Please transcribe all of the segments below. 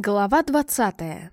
Глава двадцатая.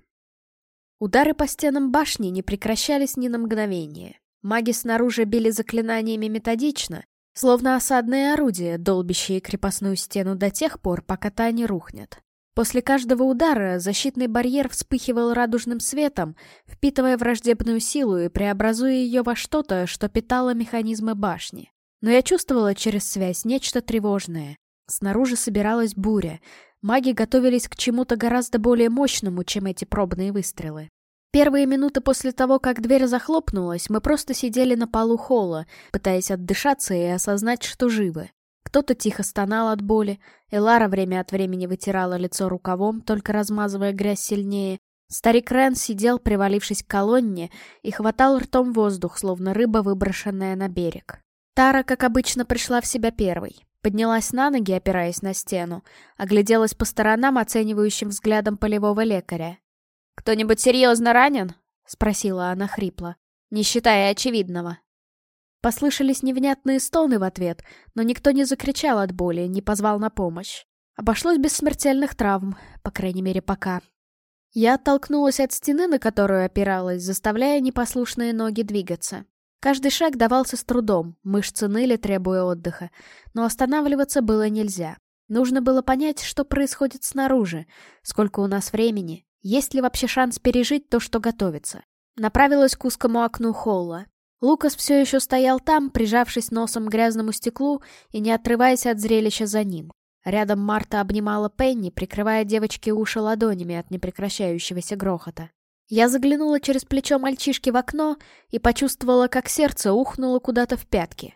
Удары по стенам башни не прекращались ни на мгновение. Маги снаружи били заклинаниями методично, словно осадные орудия, долбящие крепостную стену до тех пор, пока та не рухнет. После каждого удара защитный барьер вспыхивал радужным светом, впитывая враждебную силу и преобразуя ее во что-то, что питало механизмы башни. Но я чувствовала через связь нечто тревожное. Снаружи собиралась буря, Маги готовились к чему-то гораздо более мощному, чем эти пробные выстрелы. Первые минуты после того, как дверь захлопнулась, мы просто сидели на полу холла, пытаясь отдышаться и осознать, что живы. Кто-то тихо стонал от боли, Элара время от времени вытирала лицо рукавом, только размазывая грязь сильнее. Старик Рен сидел, привалившись к колонне, и хватал ртом воздух, словно рыба, выброшенная на берег. Тара, как обычно, пришла в себя первой. Поднялась на ноги, опираясь на стену, огляделась по сторонам оценивающим взглядом полевого лекаря. «Кто-нибудь серьезно ранен?» — спросила она хрипло, не считая очевидного. Послышались невнятные стоны в ответ, но никто не закричал от боли, не позвал на помощь. Обошлось без смертельных травм, по крайней мере, пока. Я оттолкнулась от стены, на которую опиралась, заставляя непослушные ноги двигаться. Каждый шаг давался с трудом, мышцы ныли, требуя отдыха. Но останавливаться было нельзя. Нужно было понять, что происходит снаружи, сколько у нас времени, есть ли вообще шанс пережить то, что готовится. Направилась к узкому окну холла. Лукас все еще стоял там, прижавшись носом к грязному стеклу и не отрываясь от зрелища за ним. Рядом Марта обнимала Пенни, прикрывая девочке уши ладонями от непрекращающегося грохота. Я заглянула через плечо мальчишки в окно и почувствовала, как сердце ухнуло куда-то в пятки.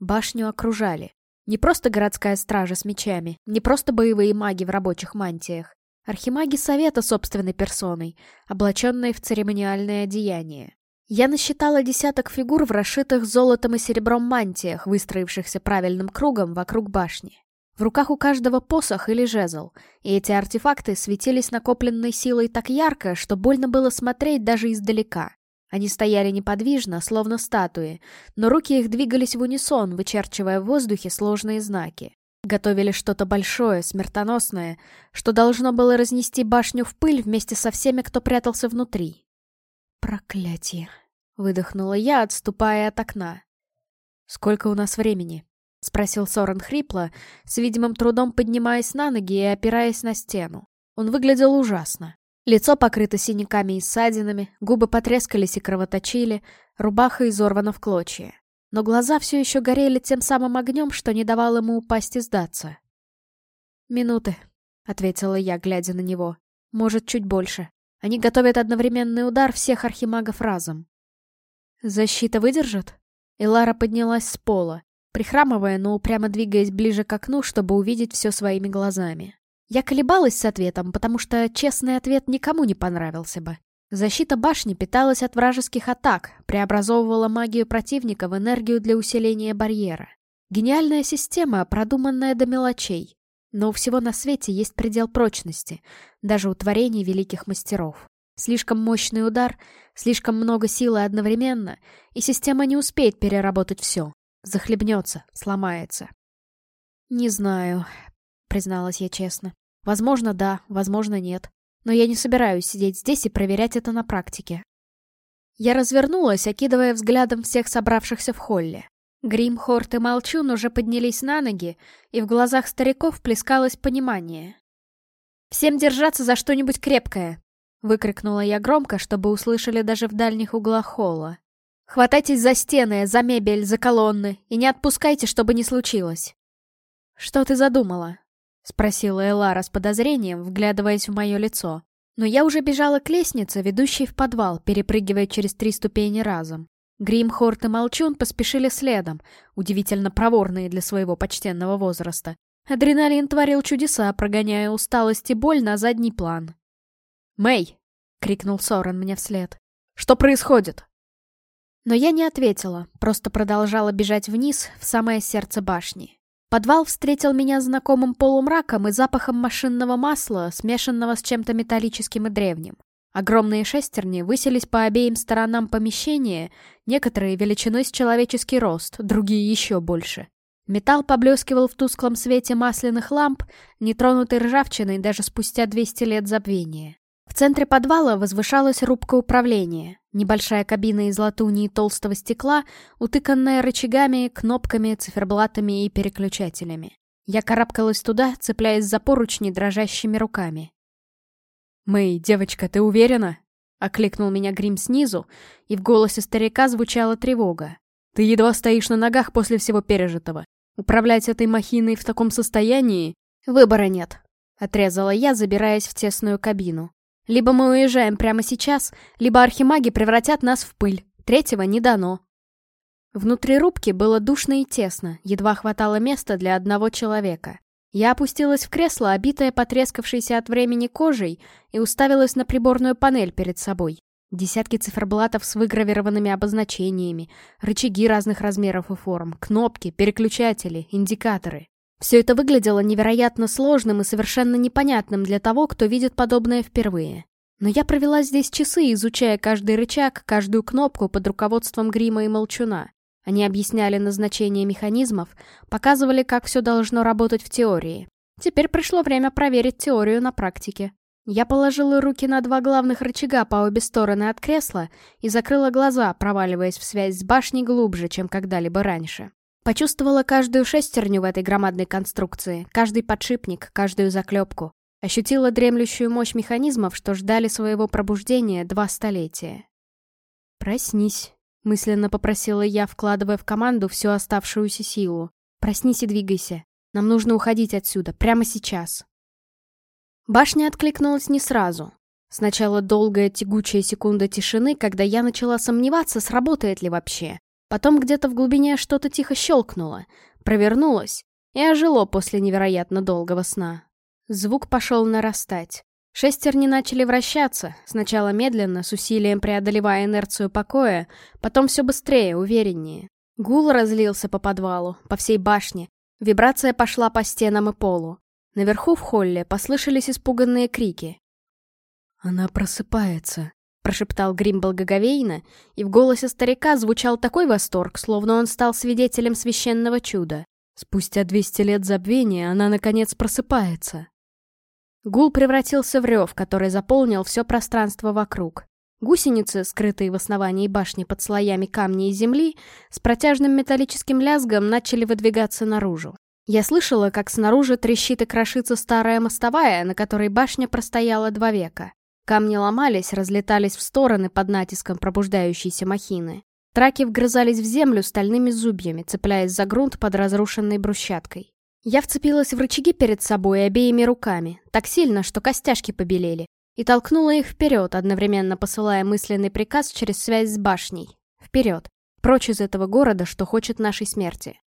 Башню окружали. Не просто городская стража с мечами, не просто боевые маги в рабочих мантиях. Архимаги Совета собственной персоной, облаченные в церемониальное одеяние. Я насчитала десяток фигур в расшитых золотом и серебром мантиях, выстроившихся правильным кругом вокруг башни. В руках у каждого посох или жезл, и эти артефакты светились накопленной силой так ярко, что больно было смотреть даже издалека. Они стояли неподвижно, словно статуи, но руки их двигались в унисон, вычерчивая в воздухе сложные знаки. Готовили что-то большое, смертоносное, что должно было разнести башню в пыль вместе со всеми, кто прятался внутри. «Проклятие!» — выдохнула я, отступая от окна. «Сколько у нас времени?» — спросил Сорен хрипло, с видимым трудом поднимаясь на ноги и опираясь на стену. Он выглядел ужасно. Лицо покрыто синяками и ссадинами, губы потрескались и кровоточили, рубаха изорвана в клочья. Но глаза все еще горели тем самым огнем, что не давало ему упасть и сдаться. «Минуты», — ответила я, глядя на него. «Может, чуть больше. Они готовят одновременный удар всех архимагов разом». «Защита выдержит?» Элара поднялась с пола прихрамывая, но упрямо двигаясь ближе к окну, чтобы увидеть все своими глазами. Я колебалась с ответом, потому что честный ответ никому не понравился бы. Защита башни питалась от вражеских атак, преобразовывала магию противника в энергию для усиления барьера. Гениальная система, продуманная до мелочей. Но у всего на свете есть предел прочности, даже у творений великих мастеров. Слишком мощный удар, слишком много силы одновременно, и система не успеет переработать все. Захлебнется, сломается. «Не знаю», — призналась я честно. «Возможно, да, возможно, нет. Но я не собираюсь сидеть здесь и проверять это на практике». Я развернулась, окидывая взглядом всех собравшихся в холле. Грим, Хорт и Молчун уже поднялись на ноги, и в глазах стариков плескалось понимание. «Всем держаться за что-нибудь крепкое!» — выкрикнула я громко, чтобы услышали даже в дальних углах холла. Хватайтесь за стены, за мебель, за колонны и не отпускайте, чтобы не случилось. Что ты задумала? Спросила Элара с подозрением, вглядываясь в мое лицо. Но я уже бежала к лестнице, ведущей в подвал, перепрыгивая через три ступени разом. Грим, Хорт и Молчун поспешили следом, удивительно проворные для своего почтенного возраста. Адреналин творил чудеса, прогоняя усталость и боль на задний план. «Мэй!» — крикнул Сорен мне вслед. «Что происходит?» Но я не ответила, просто продолжала бежать вниз, в самое сердце башни. Подвал встретил меня знакомым полумраком и запахом машинного масла, смешанного с чем-то металлическим и древним. Огромные шестерни высились по обеим сторонам помещения, некоторые величиной с человеческий рост, другие еще больше. Металл поблескивал в тусклом свете масляных ламп, нетронутый ржавчиной даже спустя 200 лет забвения. В центре подвала возвышалась рубка управления, небольшая кабина из латуни и толстого стекла, утыканная рычагами, кнопками, циферблатами и переключателями. Я карабкалась туда, цепляясь за поручни дрожащими руками. «Мэй, девочка, ты уверена?» — окликнул меня Грим снизу, и в голосе старика звучала тревога. «Ты едва стоишь на ногах после всего пережитого. Управлять этой махиной в таком состоянии...» «Выбора нет», — отрезала я, забираясь в тесную кабину. «Либо мы уезжаем прямо сейчас, либо архимаги превратят нас в пыль. Третьего не дано». Внутри рубки было душно и тесно, едва хватало места для одного человека. Я опустилась в кресло, обитое потрескавшейся от времени кожей, и уставилась на приборную панель перед собой. Десятки циферблатов с выгравированными обозначениями, рычаги разных размеров и форм, кнопки, переключатели, индикаторы. Все это выглядело невероятно сложным и совершенно непонятным для того, кто видит подобное впервые. Но я провела здесь часы, изучая каждый рычаг, каждую кнопку под руководством грима и молчуна. Они объясняли назначение механизмов, показывали, как все должно работать в теории. Теперь пришло время проверить теорию на практике. Я положила руки на два главных рычага по обе стороны от кресла и закрыла глаза, проваливаясь в связь с башней глубже, чем когда-либо раньше. Почувствовала каждую шестерню в этой громадной конструкции, каждый подшипник, каждую заклепку. Ощутила дремлющую мощь механизмов, что ждали своего пробуждения два столетия. «Проснись», Мысленно попросила я, вкладывая в команду всю оставшуюся силу. «Проснись и двигайся. Нам нужно уходить отсюда, прямо сейчас». Башня откликнулась не сразу. Сначала долгая тягучая секунда тишины, когда я начала сомневаться, сработает ли вообще. Потом где-то в глубине что-то тихо щелкнуло, провернулось и ожило после невероятно долгого сна. Звук пошел нарастать. Шестерни начали вращаться, сначала медленно, с усилием преодолевая инерцию покоя, потом все быстрее, увереннее. Гул разлился по подвалу, по всей башне. Вибрация пошла по стенам и полу. Наверху в холле послышались испуганные крики. «Она просыпается», — прошептал Грим благоговейно, и в голосе старика звучал такой восторг, словно он стал свидетелем священного чуда. Спустя 200 лет забвения она, наконец, просыпается. Гул превратился в рев, который заполнил все пространство вокруг. Гусеницы, скрытые в основании башни под слоями камня и земли, с протяжным металлическим лязгом начали выдвигаться наружу. Я слышала, как снаружи трещит и крошится старая мостовая, на которой башня простояла два века. Камни ломались, разлетались в стороны под натиском пробуждающейся махины. Траки вгрызались в землю стальными зубьями, цепляясь за грунт под разрушенной брусчаткой. Я вцепилась в рычаги перед собой обеими руками, так сильно, что костяшки побелели, и толкнула их вперед, одновременно посылая мысленный приказ через связь с башней. Вперед, прочь из этого города, что хочет нашей смерти.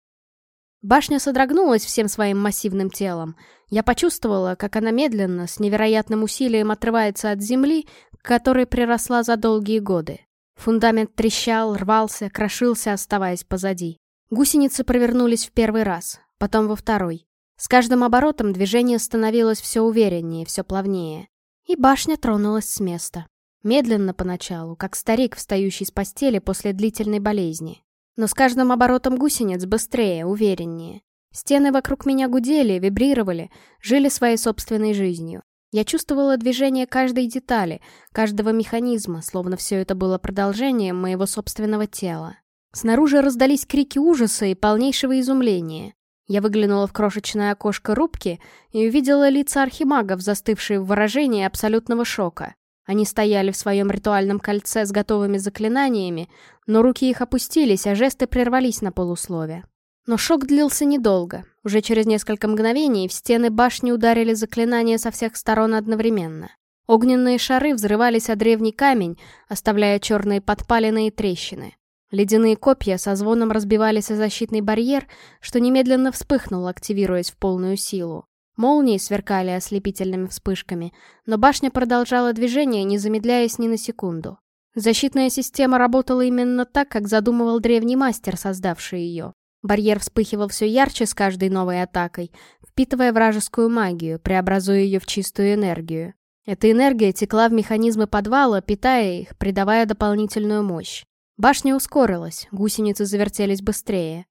Башня содрогнулась всем своим массивным телом. Я почувствовала, как она медленно, с невероятным усилием отрывается от земли, к которой приросла за долгие годы. Фундамент трещал, рвался, крошился, оставаясь позади. Гусеницы провернулись в первый раз, потом во второй. С каждым оборотом движение становилось все увереннее, все плавнее. И башня тронулась с места. Медленно поначалу, как старик, встающий с постели после длительной болезни. Но с каждым оборотом гусениц быстрее, увереннее. Стены вокруг меня гудели, вибрировали, жили своей собственной жизнью. Я чувствовала движение каждой детали, каждого механизма, словно все это было продолжением моего собственного тела. Снаружи раздались крики ужаса и полнейшего изумления. Я выглянула в крошечное окошко рубки и увидела лица архимагов, застывшие в выражении абсолютного шока. Они стояли в своем ритуальном кольце с готовыми заклинаниями, но руки их опустились, а жесты прервались на полуслове. Но шок длился недолго. Уже через несколько мгновений в стены башни ударили заклинания со всех сторон одновременно. Огненные шары взрывались о древний камень, оставляя черные подпалины трещины. Ледяные копья со звоном разбивались о защитный барьер, что немедленно вспыхнул, активируясь в полную силу. Молнии сверкали ослепительными вспышками, но башня продолжала движение, не замедляясь ни на секунду. Защитная система работала именно так, как задумывал древний мастер, создавший ее. Барьер вспыхивал все ярче с каждой новой атакой, впитывая вражескую магию, преобразуя ее в чистую энергию. Эта энергия текла в механизмы подвала, питая их, придавая дополнительную мощь. Башня ускорилась, гусеницы завертелись быстрее.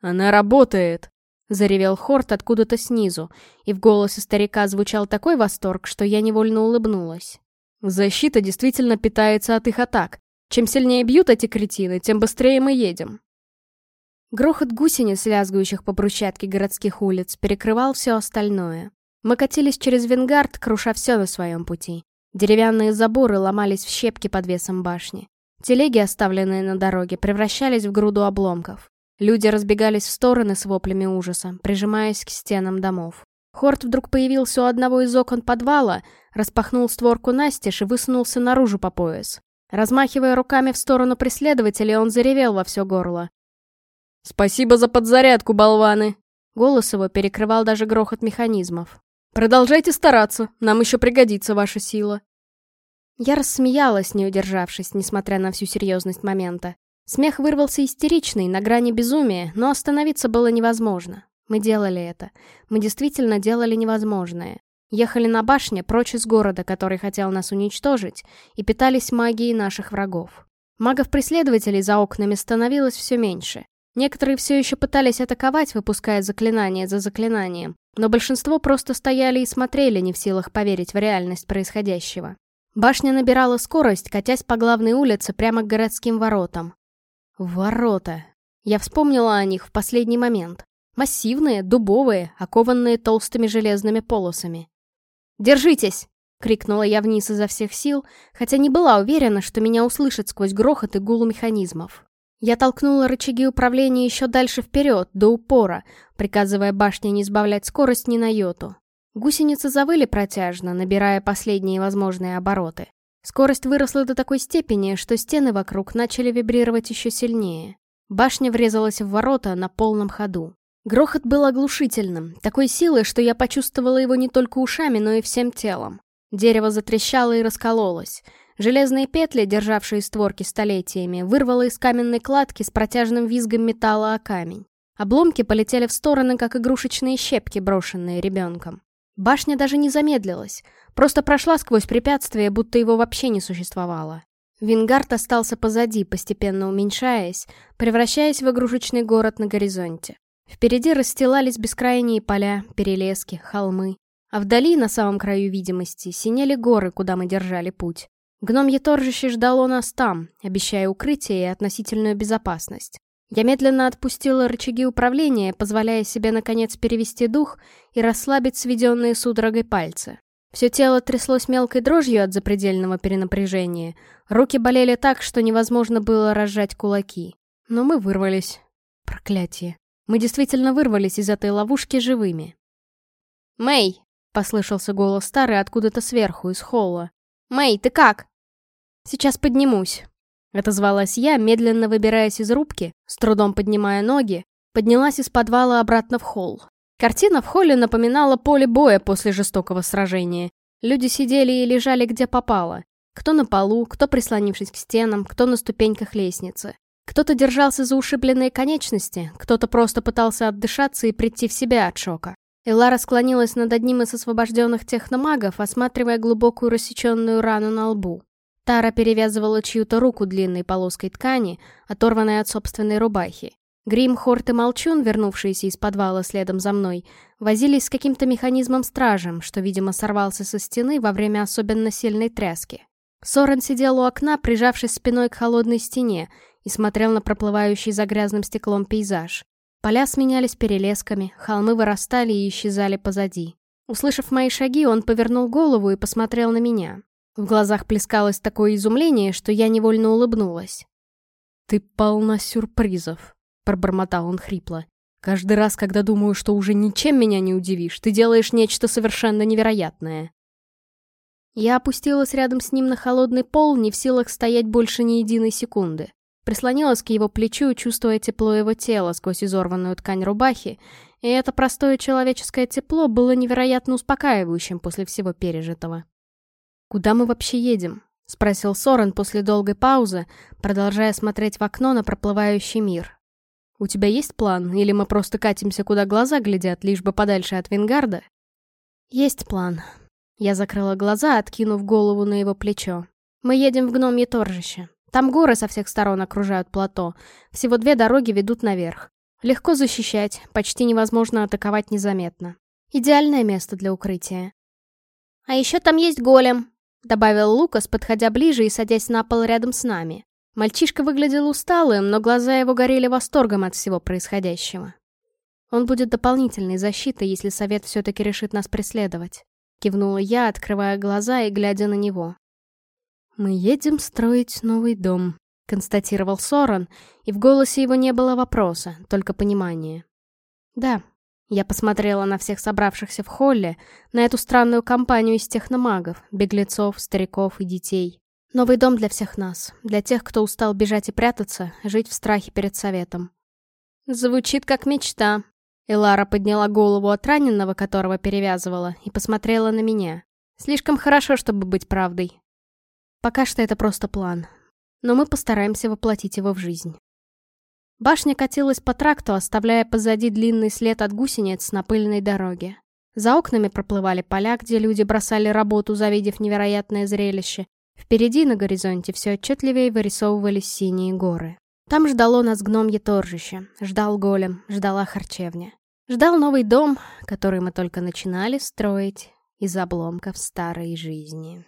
Она работает!» — заревел Хорт откуда-то снизу, и в голосе старика звучал такой восторг, что я невольно улыбнулась. «Защита действительно питается от их атак. Чем сильнее бьют эти кретины, тем быстрее мы едем». Грохот гусениц, лязгающих по брусчатке городских улиц, перекрывал все остальное. Мы катились через Венгард, круша все на своем пути. Деревянные заборы ломались в щепки под весом башни. Телеги, оставленные на дороге, превращались в груду обломков. Люди разбегались в стороны с воплями ужаса, прижимаясь к стенам домов. Хорт вдруг появился у одного из окон подвала, распахнул створку настежь и высунулся наружу по пояс. Размахивая руками в сторону преследователей, он заревел во все горло. «Спасибо за подзарядку, болваны!» Голос его перекрывал даже грохот механизмов. «Продолжайте стараться, нам еще пригодится ваша сила». Я рассмеялась, не удержавшись, несмотря на всю серьезность момента. Смех вырвался истеричный, на грани безумия, но остановиться было невозможно. Мы делали это. Мы действительно делали невозможное. Ехали на башне, прочь из города, который хотел нас уничтожить, и питались магией наших врагов. Магов-преследователей за окнами становилось все меньше. Некоторые все еще пытались атаковать, выпуская заклинание за заклинанием, но большинство просто стояли и смотрели, не в силах поверить в реальность происходящего. Башня набирала скорость, катясь по главной улице прямо к городским воротам. Ворота. Я вспомнила о них в последний момент. Массивные, дубовые, окованные толстыми железными полосами. «Держитесь!» — крикнула я вниз изо всех сил, хотя не была уверена, что меня услышат сквозь грохот и гул механизмов. Я толкнула рычаги управления еще дальше вперед, до упора, приказывая башне не сбавлять скорость ни на йоту. Гусеницы завыли протяжно, набирая последние возможные обороты. Скорость выросла до такой степени, что стены вокруг начали вибрировать еще сильнее. Башня врезалась в ворота на полном ходу. Грохот был оглушительным, такой силой, что я почувствовала его не только ушами, но и всем телом. Дерево затрещало и раскололось. Железные петли, державшие створки столетиями, вырвало из каменной кладки с протяжным визгом металла о камень. Обломки полетели в стороны, как игрушечные щепки, брошенные ребенком. Башня даже не замедлилась, просто прошла сквозь препятствие, будто его вообще не существовало. Вингард остался позади, постепенно уменьшаясь, превращаясь в игрушечный город на горизонте. Впереди расстилались бескрайние поля, перелески, холмы. А вдали, на самом краю видимости, синели горы, куда мы держали путь. Гномье торжище ждало нас там, обещая укрытие и относительную безопасность. Я медленно отпустила рычаги управления, позволяя себе наконец перевести дух и расслабить сведенные судорогой пальцы. Все тело тряслось мелкой дрожью от запредельного перенапряжения. Руки болели так, что невозможно было разжать кулаки. Но мы вырвались. Проклятие. Мы действительно вырвались из этой ловушки живыми. «Мэй!» — послышался голос старый откуда-то сверху, из холла. «Мэй, ты как?» «Сейчас поднимусь». Отозвалась я, медленно выбираясь из рубки, с трудом поднимая ноги, поднялась из подвала обратно в холл. Картина в холле напоминала поле боя после жестокого сражения. Люди сидели и лежали где попало. Кто на полу, кто прислонившись к стенам, кто на ступеньках лестницы. Кто-то держался за ушибленные конечности, кто-то просто пытался отдышаться и прийти в себя от шока. Элара склонилась над одним из освобожденных техномагов, осматривая глубокую рассеченную рану на лбу. Тара перевязывала чью-то руку длинной полоской ткани, оторванной от собственной рубахи. Грим, Хорт и Молчун, вернувшиеся из подвала следом за мной, возились с каким-то механизмом-стражем, что, видимо, сорвался со стены во время особенно сильной тряски. Сорен сидел у окна, прижавшись спиной к холодной стене, и смотрел на проплывающий за грязным стеклом пейзаж. Поля сменялись перелесками, холмы вырастали и исчезали позади. Услышав мои шаги, он повернул голову и посмотрел на меня. В глазах плескалось такое изумление, что я невольно улыбнулась. «Ты полна сюрпризов», — пробормотал он хрипло. «Каждый раз, когда думаю, что уже ничем меня не удивишь, ты делаешь нечто совершенно невероятное». Я опустилась рядом с ним на холодный пол, не в силах стоять больше ни единой секунды. Прислонилась к его плечу, чувствуя тепло его тела сквозь изорванную ткань рубахи, и это простое человеческое тепло было невероятно успокаивающим после всего пережитого. «Куда мы вообще едем?» — спросил Сорен после долгой паузы, продолжая смотреть в окно на проплывающий мир. «У тебя есть план, или мы просто катимся, куда глаза глядят, лишь бы подальше от Вингарда?» «Есть план». Я закрыла глаза, откинув голову на его плечо. «Мы едем в гномье торжище. Там горы со всех сторон окружают плато. Всего две дороги ведут наверх. Легко защищать, почти невозможно атаковать незаметно. Идеальное место для укрытия. «А еще там есть голем», — добавил Лукас, подходя ближе и садясь на пол рядом с нами. Мальчишка выглядел усталым, но глаза его горели восторгом от всего происходящего. Он будет дополнительной защитой, если совет все-таки решит нас преследовать. Кивнула я, открывая глаза и глядя на него. «Мы едем строить новый дом», — констатировал Соран, и в голосе его не было вопроса, только понимание. «Да». Я посмотрела на всех собравшихся в холле, на эту странную компанию из техномагов, беглецов, стариков и детей. Новый дом для всех нас, для тех, кто устал бежать и прятаться, жить в страхе перед советом. Звучит как мечта. Элара подняла голову от раненого, которого перевязывала, и посмотрела на меня. Слишком хорошо, чтобы быть правдой. Пока что это просто план, но мы постараемся воплотить его в жизнь. Башня катилась по тракту, оставляя позади длинный след от гусениц на пыльной дороге. За окнами проплывали поля, где люди бросали работу, завидев невероятное зрелище. Впереди на горизонте все отчетливее вырисовывались синие горы. Там ждало нас гномье торжище, ждал голем, ждала харчевня. Ждал новый дом, который мы только начинали строить из обломков старой жизни.